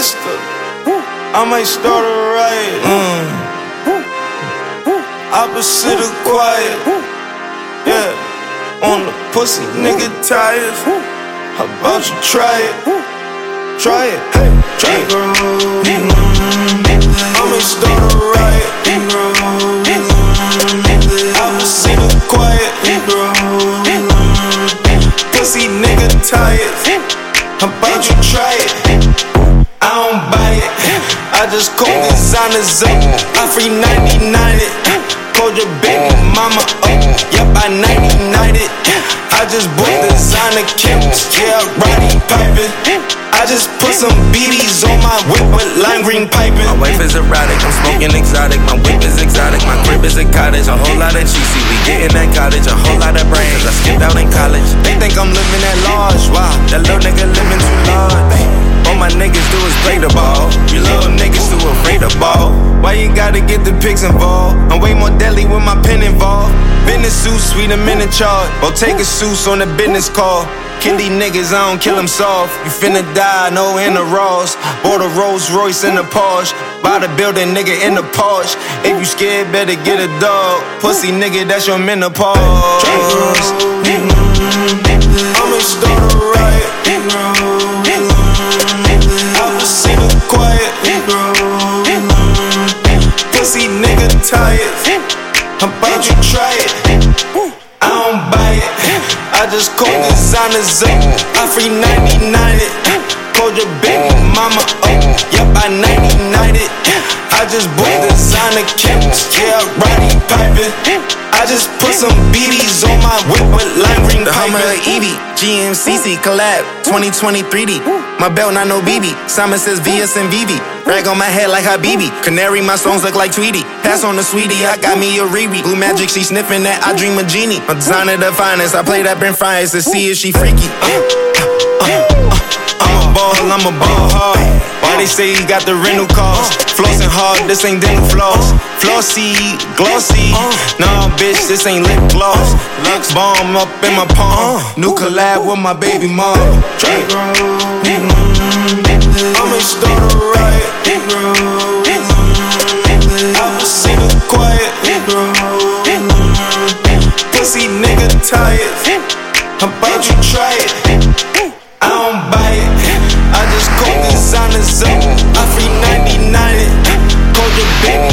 pistol. I might start a riot. Mm. Opposite of quiet. Yeah. On the pussy, nigga tired. How about you try it? Try it. Hey, try it. I'ma start a riot. Opposite of quiet. Pussy nigga tired. How about you try it? I don't buy it. I just call designers up. I free 99 it. Called your baby mama up. Yup, I 99 it. I just bought designer kits. Yeah, Roddy piping. I just put some BBs on my whip with lime green piping. My wife is erotic, I'm smoking exotic. My whip is exotic, my crib is a cottage. A whole lot of cheesy, we getting that cottage. A whole lot of brains, I skipped out in college. They think I'm living at large. Wow, That little nigga niggas do is play the ball. you little niggas too afraid of ball. Why you gotta get the pigs involved? I'm way more deadly with my pen involved. Business suit, sweet, I'm in charge. Or take a suit on the business call. Kill these niggas, I don't kill them soft. You finna die, no in the Ross. Bought a Rolls Royce in the Porsche. Buy the building, nigga, in the Porsche. If you scared, better get a dog. Pussy nigga, that's your menopause. Pussy nigga tired. How about you try it? I don't buy it. I just call designers up. I free 99 it. Called your baby mama up. Yup, I 99 it. I just bought designer kits. Yeah, Roddy piping. I just put some BBs on my whip with lime green The Hummer piping. or EV, GMCC collab, 2020 3D. My belt not no BB. Simon says VS and VV. Rag on my head like Habibi. Canary, my songs look like Tweety. Pass on the sweetie, I got me a Riri. Blue magic, she sniffing that. I dream a genie. My designer the finest. I play that Brent Fires to see if she freaky. Uh, uh, uh, I'm a ball, I'm a ball hard. They say he got the rental cost? Flossing hard, this ain't dental floss. Flossy, glossy. Nah, bitch, this ain't lip gloss. Lux bomb up in my palm. New collab with my baby mom. I'ma a riot. Called